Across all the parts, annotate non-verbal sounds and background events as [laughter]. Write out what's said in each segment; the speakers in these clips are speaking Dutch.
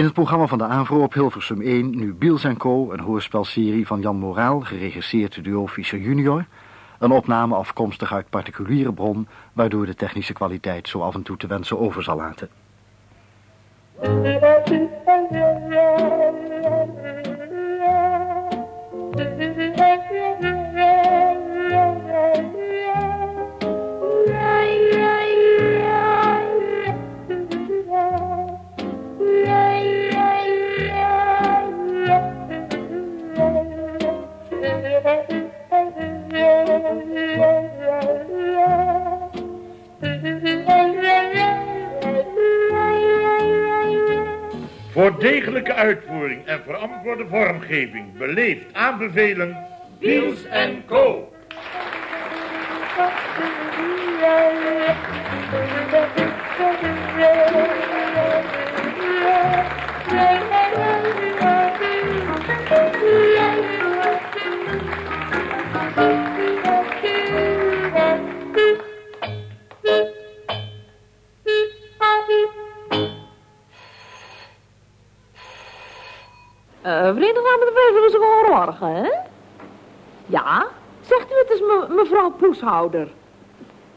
In het programma van de AVRO op Hilversum 1 nu Biels Co, een hoorspelserie van Jan Moraal, geregisseerd door Fischer junior. Een opname afkomstig uit particuliere bron, waardoor de technische kwaliteit zo af en toe te wensen over zal laten. Voor degelijke uitvoering en verantwoorde vormgeving beleefd aanbevelen... Wiels en Co. morgen, hè? Ja? Zegt u het is me, mevrouw Poeshouder?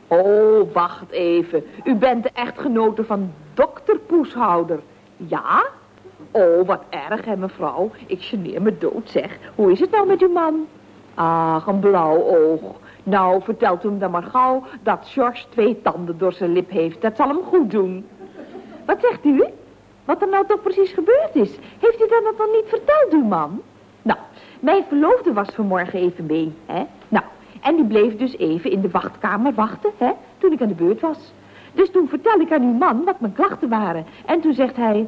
Oh, wacht even. U bent de echtgenote van dokter Poeshouder. Ja? Oh, wat erg, hè, mevrouw. Ik geneer me dood, zeg. Hoe is het nou met uw man? Ach, een blauw oog. Nou, vertelt u hem dan maar gauw dat George twee tanden door zijn lip heeft. Dat zal hem goed doen. Wat zegt u? Wat er nou toch precies gebeurd is. Heeft u dat nog niet verteld, uw man? Nou, mijn verloofde was vanmorgen even mee, hè? Nou, en die bleef dus even in de wachtkamer wachten, hè? Toen ik aan de beurt was. Dus toen vertel ik aan uw man wat mijn klachten waren. En toen zegt hij,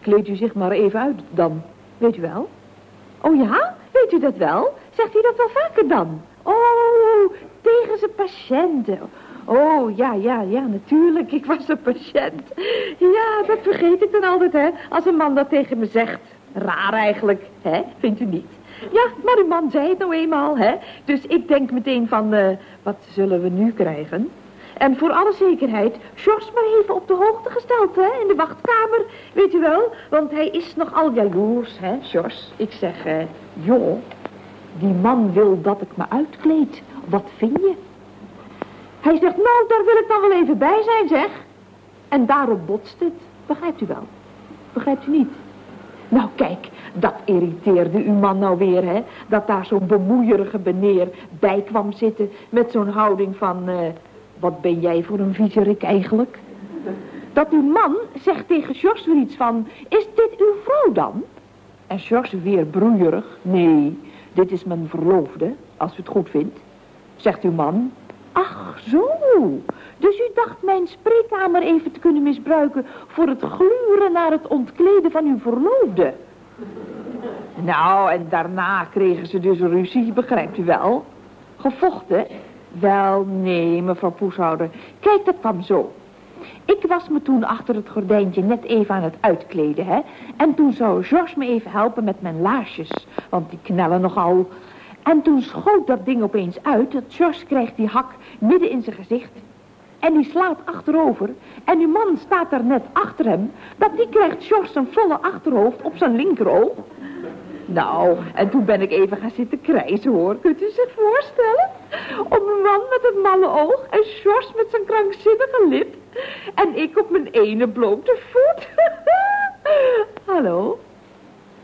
kleed u zich maar even uit dan. Weet u wel? Oh ja? Weet u dat wel? Zegt u dat wel vaker dan? Oh, tegen zijn patiënten. Oh, ja, ja, ja, natuurlijk. Ik was een patiënt. Ja, dat vergeet ik dan altijd, hè. Als een man dat tegen me zegt. Raar eigenlijk, hè. Vindt u niet? Ja, maar uw man zei het nou eenmaal, hè. Dus ik denk meteen van, uh, wat zullen we nu krijgen? En voor alle zekerheid, George maar even op de hoogte gesteld, hè, in de wachtkamer. Weet u wel, want hij is nogal jaloers, hè, George. Ik zeg, uh, joh, die man wil dat ik me uitkleed. Wat vind je? Hij zegt, nou, daar wil ik dan wel even bij zijn, zeg. En daarop botst het. Begrijpt u wel? Begrijpt u niet? Nou, kijk, dat irriteerde uw man nou weer, hè? Dat daar zo'n bemoeierige meneer bij kwam zitten met zo'n houding van... Uh, wat ben jij voor een viezerik eigenlijk? Dat uw man zegt tegen George weer iets van... Is dit uw vrouw dan? En George weer broeierig. Nee, dit is mijn verloofde, als u het goed vindt. Zegt uw man, Ach, zo. Dus u dacht mijn spreekkamer even te kunnen misbruiken... voor het gluren naar het ontkleden van uw verloofde. Nou, en daarna kregen ze dus ruzie, begrijpt u wel? Gevochten? Wel, nee, mevrouw Poeshouder. Kijk, dat kwam zo. Ik was me toen achter het gordijntje net even aan het uitkleden, hè. En toen zou George me even helpen met mijn laarsjes. Want die knellen nogal. En toen schoot dat ding opeens uit. Dat George krijgt die hak midden in zijn gezicht. En die slaat achterover. En die man staat daar net achter hem. Dat die krijgt George zijn volle achterhoofd op zijn linkeroog. Nou, en toen ben ik even gaan zitten krijzen hoor. Kunt u zich voorstellen? Op een man met het malle oog en George met zijn krankzinnige lip. En ik op mijn ene blote voet. [laughs] Hallo?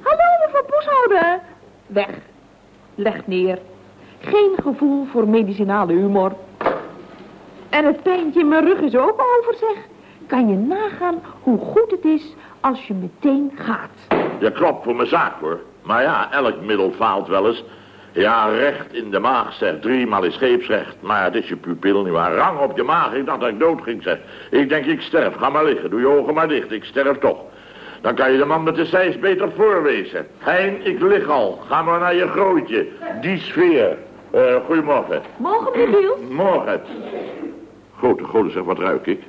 Hallo, mevrouw Poeshouder. Weg. Leg neer. Geen gevoel voor medicinale humor. En het pijntje in mijn rug is ook over, zeg. Kan je nagaan hoe goed het is als je meteen gaat. Ja, klopt voor mijn zaak, hoor. Maar ja, elk middel faalt wel eens. Ja, recht in de maag, zeg. Driemaal is scheepsrecht. Maar het is je pupil, nietwaar. Rang op je maag. Ik dacht dat ik dood ging, zeg. Ik denk, ik sterf. Ga maar liggen. Doe je ogen maar dicht. Ik sterf toch. Dan kan je de man met de zeis beter voorwezen. Hein, ik lig al. Ga maar naar je grootje. Die sfeer. Uh, goedemorgen. Morgen, meneer Morgen. Grote goden, zeg, wat ruik ik?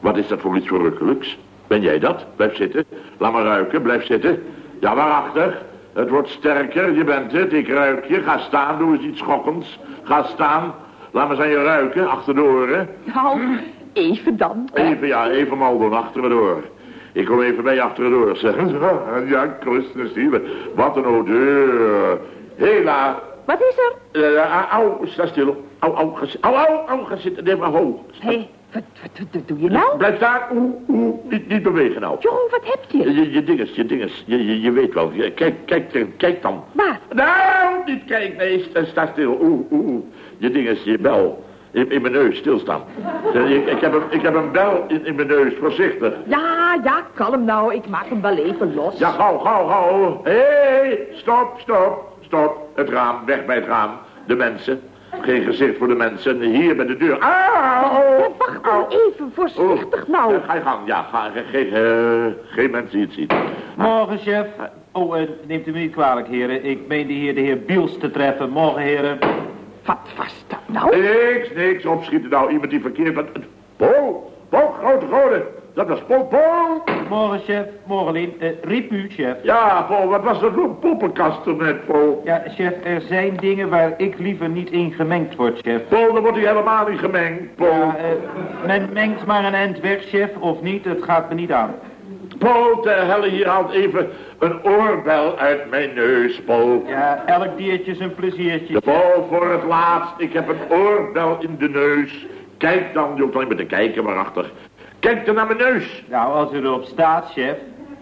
Wat is dat voor iets verrukkelijks? Ben jij dat? Blijf zitten. Laat maar ruiken, blijf zitten. Ja, waarachtig. Het wordt sterker, je bent het, ik ruik je. Ga staan, doe eens iets schokkends. Ga staan. Laat maar zijn je ruiken, achter de oren. Nou, even dan. Even, ja, even mal doen, achter de oren. Ik kom even bij je achterdoor, zeg. [laughs] Ja, Christus, wat een odeur. Hela. Wat is er? Uh, au, sta stil. Au, au, ga, au, au, au, ga zitten. Nee, maar ho. Hé, hey, wat, wat, wat, doe je nou? Blijf staan. Oeh, oeh, niet, niet bewegen nou. Jo, wat heb je? Je, je dinges, je dinges. Je, je, je weet wel. Kijk, kijk, kijk dan. Waar? Nou, niet kijk. Nee, sta, sta stil. Oeh, oeh. Je dinges, je bel. In, in, mijn neus, stilstaan. Ik, ik, heb een, ik heb een bel in, in mijn neus, voorzichtig. Ja, ja, kalm nou. Ik maak hem wel even los. Ja, gauw, gauw, gauw. Hé, hey, stop, stop, stop. Het raam, weg bij het raam. De mensen. Geen gezicht voor de mensen. Hier bij de deur. Auw! Ja, wacht nou even, voorzichtig nou. Uh, ga je gang, ja. Ga, geen, uh, geen mensen die het zien. Morgen, chef. Oh, uh, neemt u me niet kwalijk, heren. Ik meende hier de heer Biels te treffen. Morgen, heren. Wat was dat nou? Niks, niks. Opschieten nou. Iemand die verkeerd... Wat... Paul, Paul, grote, grote. Dat was Paul, Paul. Morgen, chef. Morgen, Lien. Uh, riep u, chef. Ja, Paul, wat was dat voor een poppenkast er net, Paul? Ja, chef, er zijn dingen waar ik liever niet in gemengd word, chef. Paul, dan wordt u helemaal niet gemengd, Paul. Ja, uh, men mengt maar een eind weg, chef, of niet. Het gaat me niet aan. Paul, de helle hier haalt even een oorbel uit mijn neus, Paul. Ja, elk diertje zijn pleziertje. De Paul, voor het laatst. Ik heb een oorbel in de neus. Kijk dan, je hoeft alleen maar te kijken waarachtig. Kijk dan naar mijn neus. Nou, als u erop staat, chef.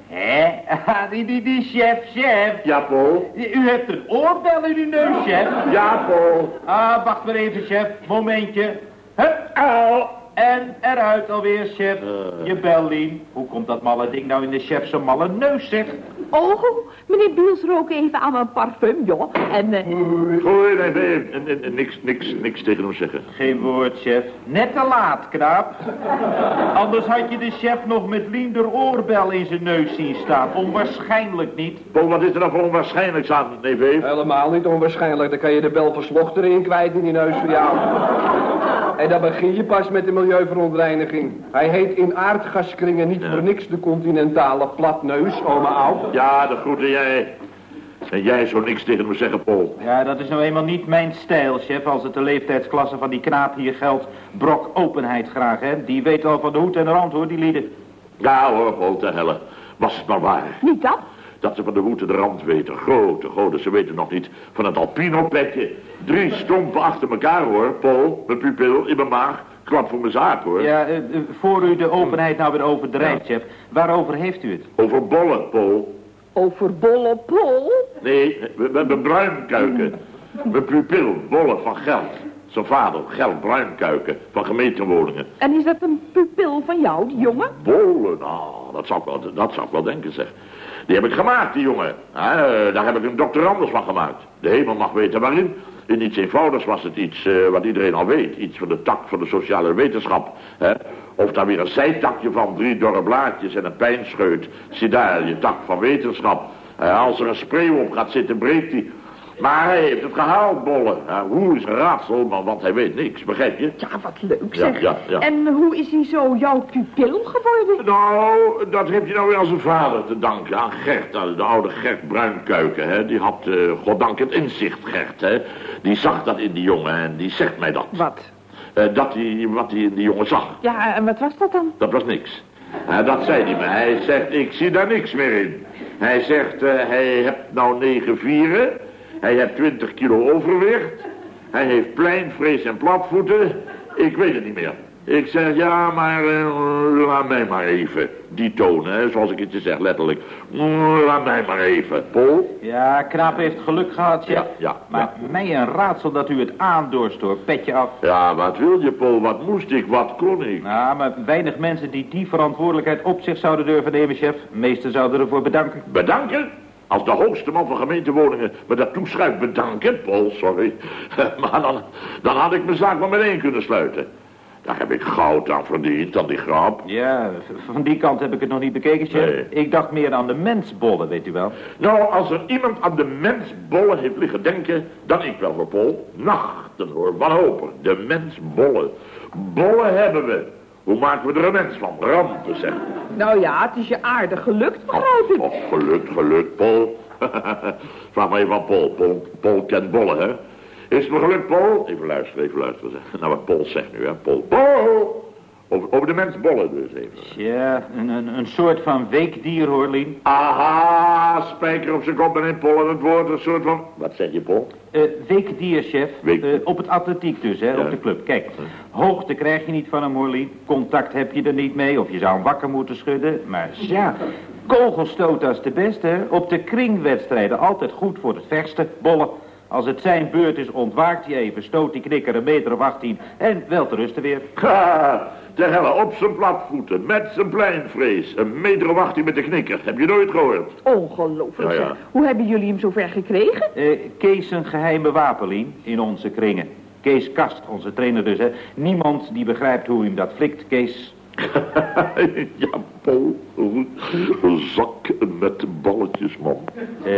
Hé? [laughs] Die, die, die, chef, chef. Ja, Paul. U hebt een oorbel in uw neus, chef. Ja, Paul. Ah, wacht maar even, chef. Momentje. Hup, au. En eruit alweer, chef. Uh. Je bellien. Hoe komt dat malle ding nou in de chef zijn malle neus, zeg? Oh, meneer Biels rook even aan mijn parfum, joh. En... Uh... Gooi, nee, nee, nee, niks, niks, niks tegen hem zeggen. Geen woord, chef. Net te laat, knaap. Anders had je de chef nog met Liender oorbel in zijn neus zien staan. Onwaarschijnlijk niet. Paul, wat is er dan voor onwaarschijnlijks aan, neef Eve? Helemaal niet onwaarschijnlijk. Dan kan je de bel verslocht erin kwijt in die neus voor jou. En dan begin je pas met de milieuverontreiniging. Hij heet in aardgaskringen niet ja. voor niks de continentale platneus, oma oud. Ja, dat groeten jij. En jij zo niks tegen me zeggen, Paul. Ja, dat is nou eenmaal niet mijn stijl, chef. Als het de leeftijdsklasse van die knaap hier geldt, brok openheid graag, hè. Die weet al van de hoed en de rand, hoor, die lieden. Ja, hoor, Paul, te helle. Was het maar waar. Niet dat? Dat ze van de en de rand weten. Grote goden, ze weten nog niet van het alpino-petje. Drie stompen achter elkaar, hoor, Paul. Mijn pupil in mijn maag. Klap voor mijn zaak, hoor. Ja, uh, voor u de openheid nou weer overdrijft, ja. chef. Waarover heeft u het? Over bollen, Paul. Over bollen, Paul? Nee, we, we hebben bruinkuiken. Mijn pupil, bollen van geld. Zijn vader, geld, bruinkuiken van gemeentewoningen. En is dat een pupil van jou, die jongen? Bollen, nou, dat zou ik wel, dat zou ik wel denken, zeg. Die heb ik gemaakt, die jongen. Uh, daar heb ik een doctorandus van gemaakt. De hemel mag weten waarin. In iets eenvoudigs was het iets uh, wat iedereen al weet. Iets van de tak van de sociale wetenschap. Of daar weer een zijtakje van, drie dorre blaadjes en een pijnscheut. Zie daar, je tak van wetenschap. Uh, als er een spreeuw op gaat zitten, breekt hij. Maar hij heeft het gehaald, Bolle. Ja, hoe is een raadsel, man, want hij weet niks, begrijp je? Ja, wat leuk zeg. Ja, ja, en hoe is hij zo jouw pupil geworden? Nou, dat heeft hij nou weer aan zijn vader te danken. Aan Gert, de oude Gert Bruinkuiken, hè. Die had, uh, goddank het inzicht, Gert, hè. Die zag dat in die jongen en die zegt mij dat. Wat? Uh, dat hij, wat hij in die jongen zag. Ja, en wat was dat dan? Dat was niks. Uh, dat zei hij me. Hij zegt, ik zie daar niks meer in. Hij zegt, hij hebt nou negen vieren... Hij heeft 20 kilo overwicht. Hij heeft pleinvrees en platvoeten. Ik weet het niet meer. Ik zeg, ja, maar uh, laat mij maar even. Die toon, hè, zoals ik het je zeg, letterlijk. Laat mij maar even. Paul? Ja, Knaap heeft geluk gehad, ja. Ja, ja Maar ja. mij een raadsel dat u het aandorst, hoor. Petje af. Ja, wat wil je, Paul? Wat moest ik? Wat kon ik? Nou, maar weinig mensen die die verantwoordelijkheid op zich zouden durven nemen, chef. Meesten zouden ervoor bedanken. Bedanken? Als de hoogste man van gemeentewoningen me dat toeschuift, bedanken, Paul, sorry. [laughs] Maar dan, dan had ik mijn zaak maar meteen kunnen sluiten. Daar heb ik goud aan verdiend, aan die grap. Ja, van die kant heb ik het nog niet bekeken. Nee. Ik dacht meer aan de mensbollen, weet u wel. Nou, als er iemand aan de mensbollen heeft liggen denken, dan ik wel voor Paul. Nachten hoor, wanhopig. De mensbollen. Bollen hebben we. Hoe maken we er een mens van? Rampen, zeg. Nou ja, het is je aardig gelukt, begrijp ik. Oh gelukt, gelukt, Paul. [laughs] Vraag maar even aan Paul. Paul. Paul kent bollen, hè? Is het me gelukt, Paul? Even luisteren, even luisteren. Zeg. Nou, wat Paul zegt nu, hè, Paul. Paul! Over, over de mensbollen dus even. Ja, een, een, een soort van weekdier hoor, Lien. Aha, spijker op zijn kop en in pollen het woord. Een soort van... Wat zeg je, Paul? Eh weekdier, chef. Weekdier. Eh, op het atletiek dus, hè, Ja. op de club. Kijk, hoogte krijg je niet van hem, hoor, Lien. Contact heb je er niet mee, of je zou hem wakker moeten schudden. Maar ja, kogelstoot als de beste, hè. Op de kringwedstrijden altijd goed voor het verste, bollen. Als het zijn beurt is, ontwaakt hij even, stoot die knikker een meter of 18 en wel te rusten weer. Ha, de helle op zijn platvoeten, met zijn pleinvrees. Een meter of 18 met de knikker. Heb je nooit gehoord? Ongelooflijk, Ja, ja. zeg. Hoe hebben jullie hem zover gekregen? Eh, Kees een geheime wapenlien in onze kringen. Kees Kast, onze trainer dus, hè. Niemand die begrijpt hoe hij hem dat flikt, Kees. [laughs] ja, Paul. Een zak met balletjes, man. Eh,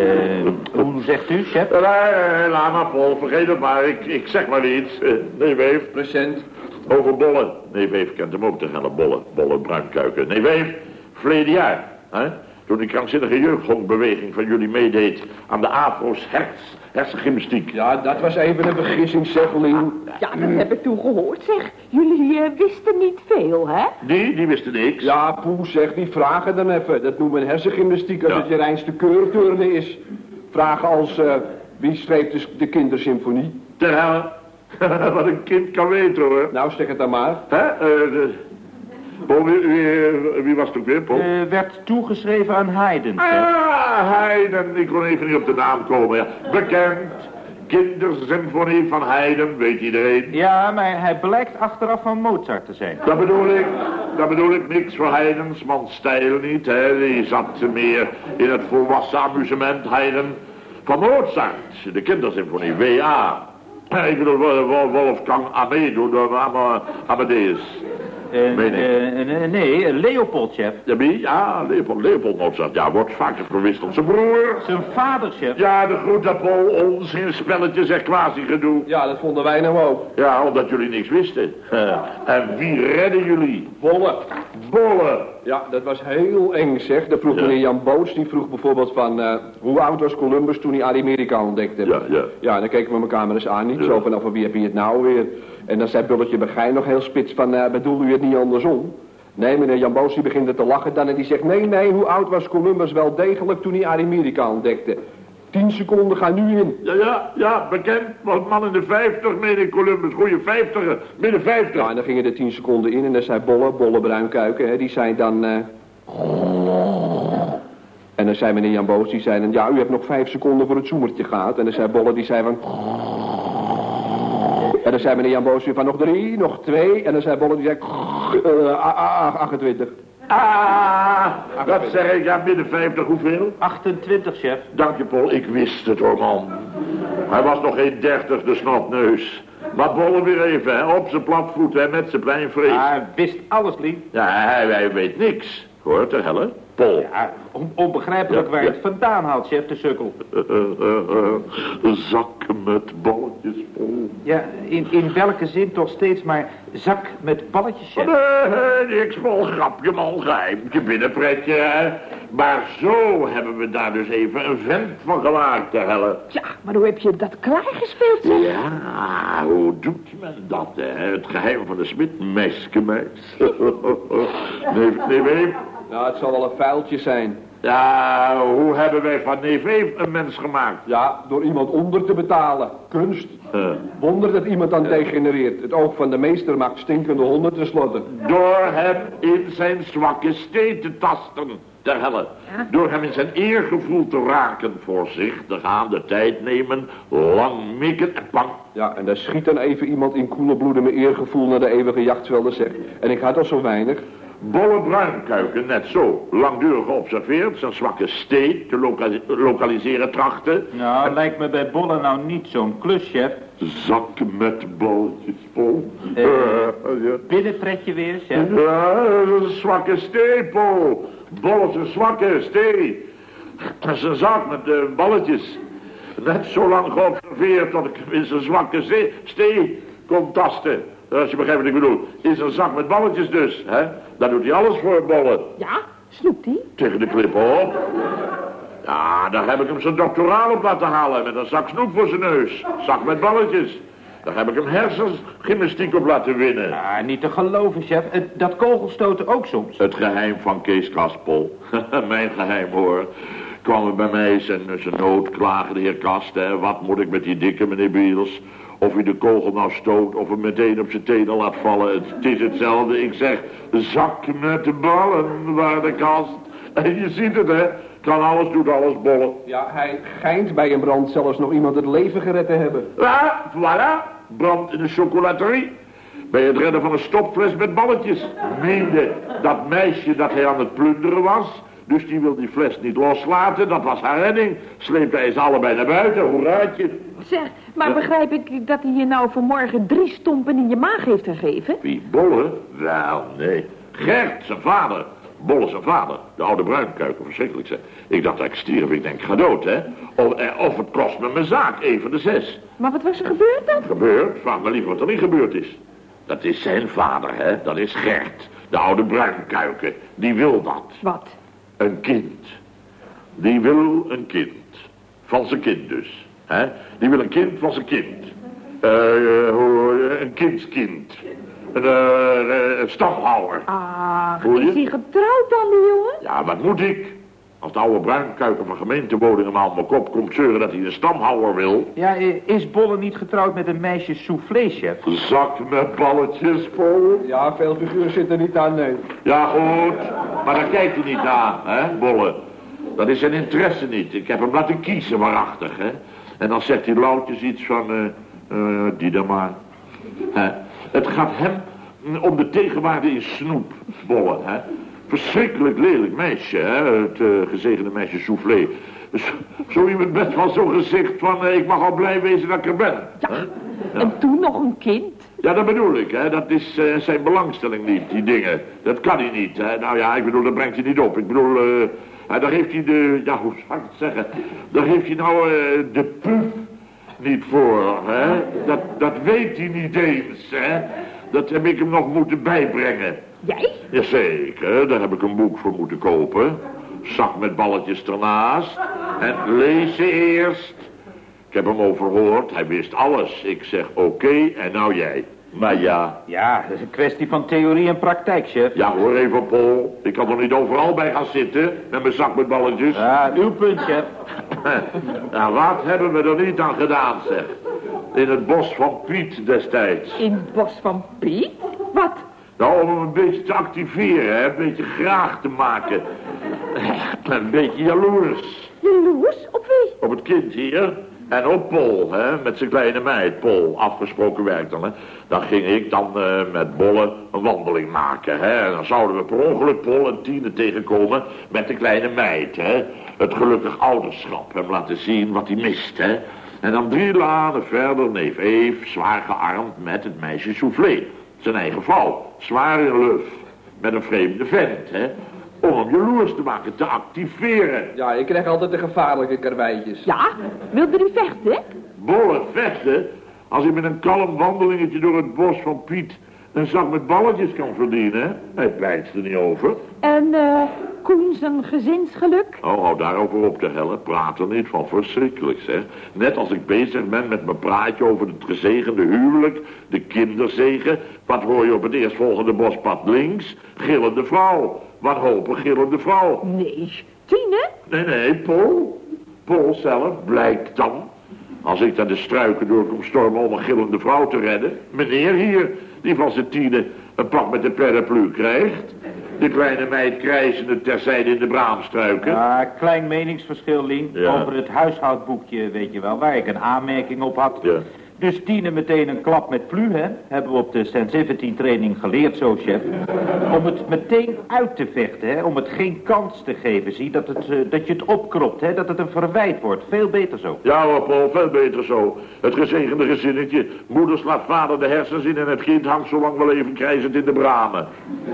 hoe zegt u, chef? Nee, nee, laat maar, Paul. Vergeet het maar. Ik, ik zeg maar iets. Eh, Nee, Weef. Present. Over bollen. Nee, Weef kent hem ook, de helle bollen. Bollen bruinkuiken. Nee, Weef. Verleden jaar. Hè? Toen die krankzinnige jeugdhonkbeweging van jullie meedeed aan de AFO's herts, hersengymnastiek. Ja, dat was even een vergissing, zeg, Lien. Ja, dat heb ik toen gehoord, zeg. Jullie eh, wisten niet veel, hè? Die, die wisten niks. Ja, poe, zeg, die vragen dan even. Dat noemen we hersengymnastiek als Ja. het je reinste keurturnen is. Vragen als, eh, wie schreef de, de kindersymfonie? Ter helle. [laughs] Wat een kind kan weten, hoor. Nou, zeg het dan maar. Hè? Eh, de... Paul, wie, wie, wie was het ook weer, Paul? Eh, werd toegeschreven aan Haydn. Ah, Haydn. Ik kon even niet op de naam komen. Ja. Bekend. Kindersymfonie van Haydn, weet iedereen. Ja, maar hij blijkt achteraf van Mozart te zijn. Dat bedoel ik. Dat bedoel ik niks voor Haydn's man stijl niet. Hè. Die zat meer in het volwassen amusement Haydn van Mozart. De kindersymfonie, W.A. [laughs] Ik bedoel Wol- Wol- Wolfgang Amedo door Ama- Amadeus. Meen ik. eh, nee, Leopold, chef. Ja, wie? Ja, Leopold, Leopold Mozart. Ja, wordt vaker verwisseld. Zijn broer. Zijn vader, chef. Ja, de grote Paul, onzin, spelletjes en quasi-gedoe. Ja, dat vonden wij nou ook. Ja, omdat jullie niks wisten. [laughs] En wie redden jullie? Bollen. Bollen. Ja, dat was heel eng, zeg. Dat vroeg Ja. meneer Jan Boots, die vroeg bijvoorbeeld van... eh, hoe oud was Columbus toen hij Amerika ontdekte? Ja, ja. Ja, en dan keken we elkaar maar eens aan, niet Ja. zo van, van wie heb je het nou weer? En dan zei Bulletje Begijn nog heel spits van, eh, bedoel u het niet andersom? Nee, meneer Jan Boos die begint er te lachen dan en die zegt... Nee, nee, hoe oud was Columbus wel degelijk toen hij Amerika ontdekte? Tien seconden gaan nu in. Ja, ja, ja, bekend. Was man in de 50, meen ik, Columbus. Goeie 50, midden 50. Ja, en dan gingen er tien seconden in en dan zei Bolle, Bolle Bruinkuiken, hè, die zei dan... eh, En dan zei meneer Jan Boos, die zei dan... Ja, u hebt nog vijf seconden voor het zoemertje gehad. En dan zei Bolle, die zei van... En dan zei meneer Jan Boos weer van nog drie, nog twee. En dan zei Bolle, die zei... eh, a- a- a- 28. Ah, dat zeg ik, ja, midden 50, hoeveel? 28, chef. Dank je, Paul. Ik wist het, hoor, man. Hij was nog geen 30, de snotneus. Maar bollen weer even, hè, op zijn platvoeten en met zijn pleinvrees. Hij wist alles, Lien. Ja, hij, hij weet niks. Hoor, ter helle. Paul. Ja, on- onbegrijpelijk Ja, waar ja. het vandaan haalt, chef, de sukkel. Een zak met balletjes, Paul. Ja, in, in welke zin toch steeds maar zak met balletjes, chef? Nee, niks vol grapje, man, geheimtje, binnenpretje, hè. Maar zo hebben we daar dus even een vent van gemaakt, ter helle. Ja, maar hoe heb je dat klaargespeeld, zeg? Ja, hoe doet men dat, hè? Het geheim van de smid, meskemeis. [laughs] nee, nee, nee. Nou, het zal wel een vuiltje zijn. Ja, hoe hebben wij van neef Eef een mens gemaakt? Ja, door iemand onder te betalen. Kunst. Wonder dat iemand dan degenereert. Het oog van de meester maakt stinkende honden tenslotte. door hem in zijn zwakke steen te tasten, ter helle. Door hem in zijn eergevoel te raken, voorzichtig aan de tijd nemen, lang mikken en pang. Ja, en daar schiet dan even iemand in koele bloeden mijn eergevoel naar de eeuwige jachtvelden, zeg. En ik had al zo weinig. Bolle bruinkuiken, net zo. Langdurig geobserveerd, zijn zwakke steek te loka- lokaliseren trachten. Nou, lijkt me bij Bolle nou niet zo'n klus, chef. Zak met balletjes vol. Eh. Eh, ja. Binnenpretje weer, chef. Ja, dat is een zwakke stee, Paul. Bol is een zwakke stee. Dat is een zak met eh, balletjes. Net zo lang geobserveerd tot ik in zijn zwakke stee, stee kon tasten. Als je begrijpt wat ik bedoel. In zijn zak met balletjes dus. Hè? Daar doet hij alles voor, bollen. Ja, snoept hij? Tegen de klip op. Ja, daar heb ik hem zijn doctoraal op laten halen. Met een zak snoep voor zijn neus. Zak met balletjes. Daar heb ik hem hersensgymnastiek op laten winnen. Ja, niet te geloven, chef. Het- dat kogelstoten ook soms. Het geheim van Kees Kaspel. [laughs] Mijn geheim hoor. Kwam er bij mij zijn, zijn nood klagen, de heer Kast. Hè. Wat moet ik met die dikke meneer Biels? Of hij de kogel nou stoot of hem meteen op zijn tenen laat vallen. Het, het is hetzelfde. Ik zeg, zak met de ballen, waar de kast. En je ziet het, hè. Kan alles, doet alles, bollen. Ja, hij schijnt bij een brand zelfs nog iemand het leven gered te hebben. Ja, voilà. Brand in de chocolaterie. Bij het redden van een stopfles met balletjes. Meende dat meisje dat hij aan het plunderen was. Dus die wil die fles niet loslaten. Dat was haar redding. Sleepte hij ze allebei naar buiten. Hoeraatje. Zeg, maar begrijp ik dat hij je nou vanmorgen drie stompen in je maag heeft gegeven? Wie, Bolle? Wel, nee. Gert, zijn vader. Bolle, zijn vader. De oude bruinkuiker, verschrikkelijk zeg. Ik dacht dat ik stierf. Ik denk, ga dood, hè. Of, eh, of het kost me mijn zaak, een van de zes. Maar wat was er gebeurd dan? Gebeurd? Vraag me liever wat er niet gebeurd is. Dat is zijn vader, hè. Dat is Gert. De oude bruinkuiker. Die wil dat. Wat? Een kind. Die wil een kind. Van zijn kind dus. hè? Die wil een kind van zijn kind. Hoe- een kindskind. Een, eh, een stamhouwer. Ah, is hij getrouwd dan, die jongen? Ja, wat moet ik? Als de oude bruinkuiker van gemeentewoningen op mijn kop komt zeuren dat hij een stamhouwer wil. Ja, is Bolle niet getrouwd met een meisje soufflé, chef? Zak met balletjes vol. Ja, veel figuur zit er niet aan, nee. Ja, goed. Maar daar kijkt hij niet naar, hè, Bolle. Dat is zijn interesse niet. Ik heb hem laten kiezen, waarachtig, hè. En dan zegt hij loutjes iets van, eh, eh, die dan maar. Het gaat hem mm, om de tegenwaarde in snoep, Bolle, hè. Verschrikkelijk lelijk meisje, hè, het eh, gezegende meisje Soufflé. Zo, zo iemand met wel zo'n gezicht van, ik mag al blij wezen dat ik er ben. hè. En toen nog een kind? Ja, dat bedoel ik, hè. Dat is eh, zijn belangstelling niet, die dingen. Dat kan hij niet, hè. Nou ja, ik bedoel, dat brengt hij niet op. Ik bedoel, hè, daar heeft hij de... Ja, hoe zou ik het zeggen? Daar heeft hij nou eh, de puf niet voor, hè. Dat, dat weet hij niet eens, hè. Dat heb ik hem nog moeten bijbrengen. Jij? Jazeker, daar heb ik een boek voor moeten kopen. Zak met balletjes ernaast. En lezen eerst. Ik heb hem overhoord, hij wist alles. Ik zeg oké, en nou jij. Maar ja, Ja, dat is een kwestie van theorie en praktijk, chef. ja hoor even Paul. Ik kan er niet overal bij gaan zitten met mijn zak met balletjes. Ja, uw punt, chef. [laughs] Nou, wat hebben we er niet aan gedaan, zeg. In het bos van Piet destijds. In het bos van Piet? Wat? Nou, om hem een beetje te activeren, hè? een beetje graag te maken. [laughs] Een beetje jaloers. Jaloers? Op wie? Op het kind hier. En op Pol, hè, met zijn kleine meid, Pol, afgesproken werk dan, hè. Dan ging ik dan eh, met Bolle een wandeling maken, hè. En dan zouden we per ongeluk Pol en Tine tegenkomen met de kleine meid, hè. Het gelukkig ouderschap, hem laten zien wat hij mist, hè. En dan drie lanen verder neef Eve, zwaar gearmd met het meisje Soufflé. Zijn eigen vrouw, zwaar in luf, met een vreemde vent, hè. Om hem jaloers te maken, te activeren. Ja, ik krijg altijd de gevaarlijke karweitjes. Ja? Wilde die vechten? Bolle vechten. Als ik met een kalm wandelingetje door het bos van Piet een zak met balletjes kan verdienen. hè? Hij pleit er niet over. En eh Koen zijn gezinsgeluk? Oh, hou daarover op te hellen. Praat er niet van. Verschrikkelijk, zeg. Net als ik bezig ben met mijn praatje over het gezegende huwelijk, de kinderzegen. Wat hoor je op het eerstvolgende bospad links? Gillende vrouw. Wanhopig gillende vrouw. Nee. Tine? Nee, nee, Paul. Paul zelf, blijkt dan. Als ik daar de struiken door kom stormen om een gillende vrouw te redden. Meneer hier, die van zijn tienen een pak met de paraplu krijgt. De kleine meid krijzende terzijde in de braamstruiken. Ja, klein meningsverschil, Lien. Ja. Over het huishoudboekje, weet je wel, waar ik een aanmerking op had. Ja. Dus Tine meteen een klap met plu, hè? Hebben we op de sensitivity training geleerd, zo, chef. Om het meteen uit te vechten, hè? Om het geen kans te geven, zie. Dat, het, eh, dat je het opkropt, hè? Dat het een verwijt wordt. Veel beter zo. Ja hoor, Paul, veel beter zo. Het gezegende gezinnetje. Moeder slaat vader de hersens in en het kind hangt zo lang wel even krijzend in de bramen.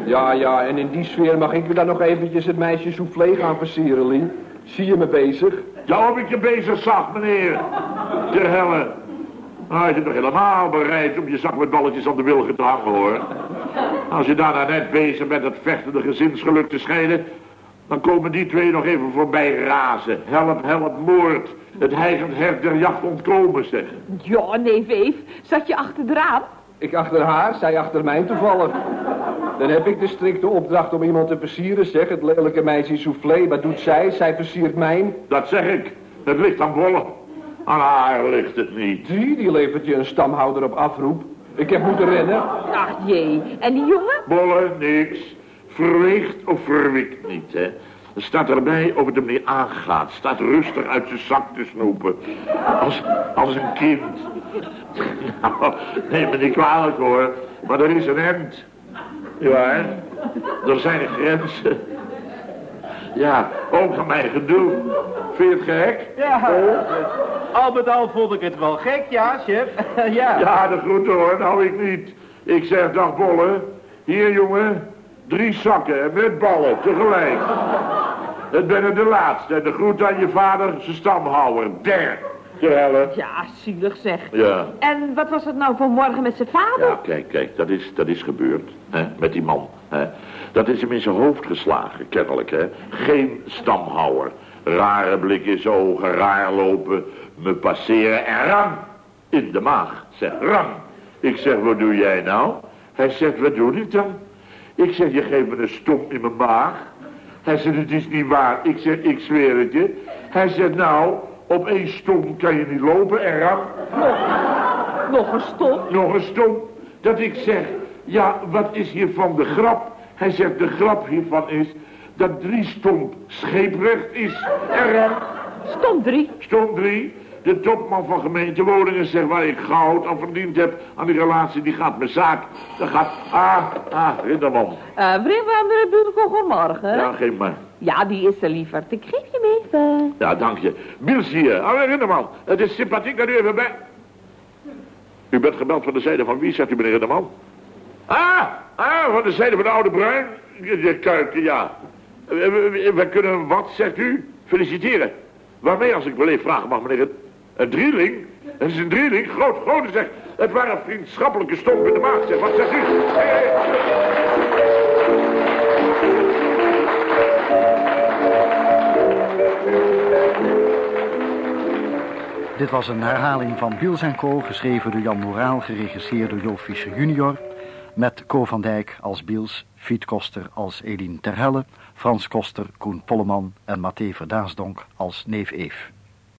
Ja, ja, en in die sfeer mag ik dan nog eventjes het meisje soufflé gaan versieren, Lien. Zie je me bezig? Ja, of ik je bezig zag, meneer. De helle. Nou, je bent toch helemaal bereid om je zak met balletjes aan de wilgen te hangen, hoor. Als je daarna net bezig bent het vechtende gezinsgeluk te scheiden... Dan komen die twee nog even voorbij razen. Help, help, moord. Het heigend hert der jacht ontkomen, zeg. Ja, neef Eef, zat je achter de raam? Ik achter haar, zij achter mij toevallig. Dan heb ik de strikte opdracht om iemand te versieren, zeg. Het lelijke meisje soufflé, wat doet zij? Zij versiert mijn. Dat zeg ik. Het ligt aan Bolle. Aan haar ligt het niet. Zie, die levert je een stamhouder op afroep. Ik heb moeten rennen. Ach jee, en die jongen? Bolle, niks. Verweegt of verwikt niet, hè. Er staat erbij of het hem niet aangaat. Staat rustig uit zijn zak te snoepen. Als, als een kind. [laughs] Nou, neem me niet kwalijk hoor. Maar er is een end. Ja, hè? Er zijn grenzen. Ja, ook aan mijn gedoe. Vind je het gek? Ja, al met al vond ik het wel gek, ja, chef. [laughs] ja. Ja, de groeten hoor, nou ik niet. Ik zeg, dag Bolle. Hier jongen, drie zakken met ballen tegelijk. Het ben de laatste. De groet aan je vader, zijn stamhouwer. Der. Ja, zielig zeg. Ja. En wat was het nou vanmorgen met zijn vader? Ja, kijk, kijk, dat is, dat is gebeurd. Hè, met die man. Hè. Dat is hem in zijn hoofd geslagen, kennelijk. Hè. Geen stamhouwer. Rare blik in zijn ogen, raar lopen, me passeren en rang. In de maag, zeg, rang. Ik zeg, wat doe jij nou? Hij zegt, wat doe ik dan? Ik zeg, je geeft me een stomp in mijn maag. Hij zegt, het is niet waar. Ik zeg, ik zweer het je. Hij zegt, nou, op één stomp kan je niet lopen en rang. Nog een stomp? Nog een stomp. Dat ik zeg, ja, wat is hiervan de grap? Hij zegt, de grap hiervan is dat drie stomp scheeprecht is. En rang, Stomp drie. stomp drie. De topman van gemeente Woningen zegt waar ik goud aan verdiend heb aan die relatie, die gaat mijn zaak. Dat gaat, ah, ah, Rinderman. Uh, Brimwander Buurkogel morgen. Ja, geef maar. Ja, die is er liever. Ik geef je hem even. Ja, dank je. Biels hier. Allee, Rinderman. Het is sympathiek dat u even bij... U bent gebeld van de zijde van wie, zegt u, meneer Rinderman? Ah, ah, van de zijde van de oude bruin. De kuiken, ja. We, we- kunnen wat, zegt u? Feliciteren. Waarmee, als ik wel even vragen mag, meneer? Een, drieling? Het is een drieling? Groot, grote zeg. Het waren vriendschappelijke stomp in de maag. Wat zegt u? Dit was een herhaling van Biels en Co, geschreven door Jan Moraal, geregisseerd door Jo Fischer junior, met Co van Dijk als Biels, Fiet Koster als Eline Terhelle, Frans Koster, Koen Polleman en Mathé Verdaasdonk als neef Eef.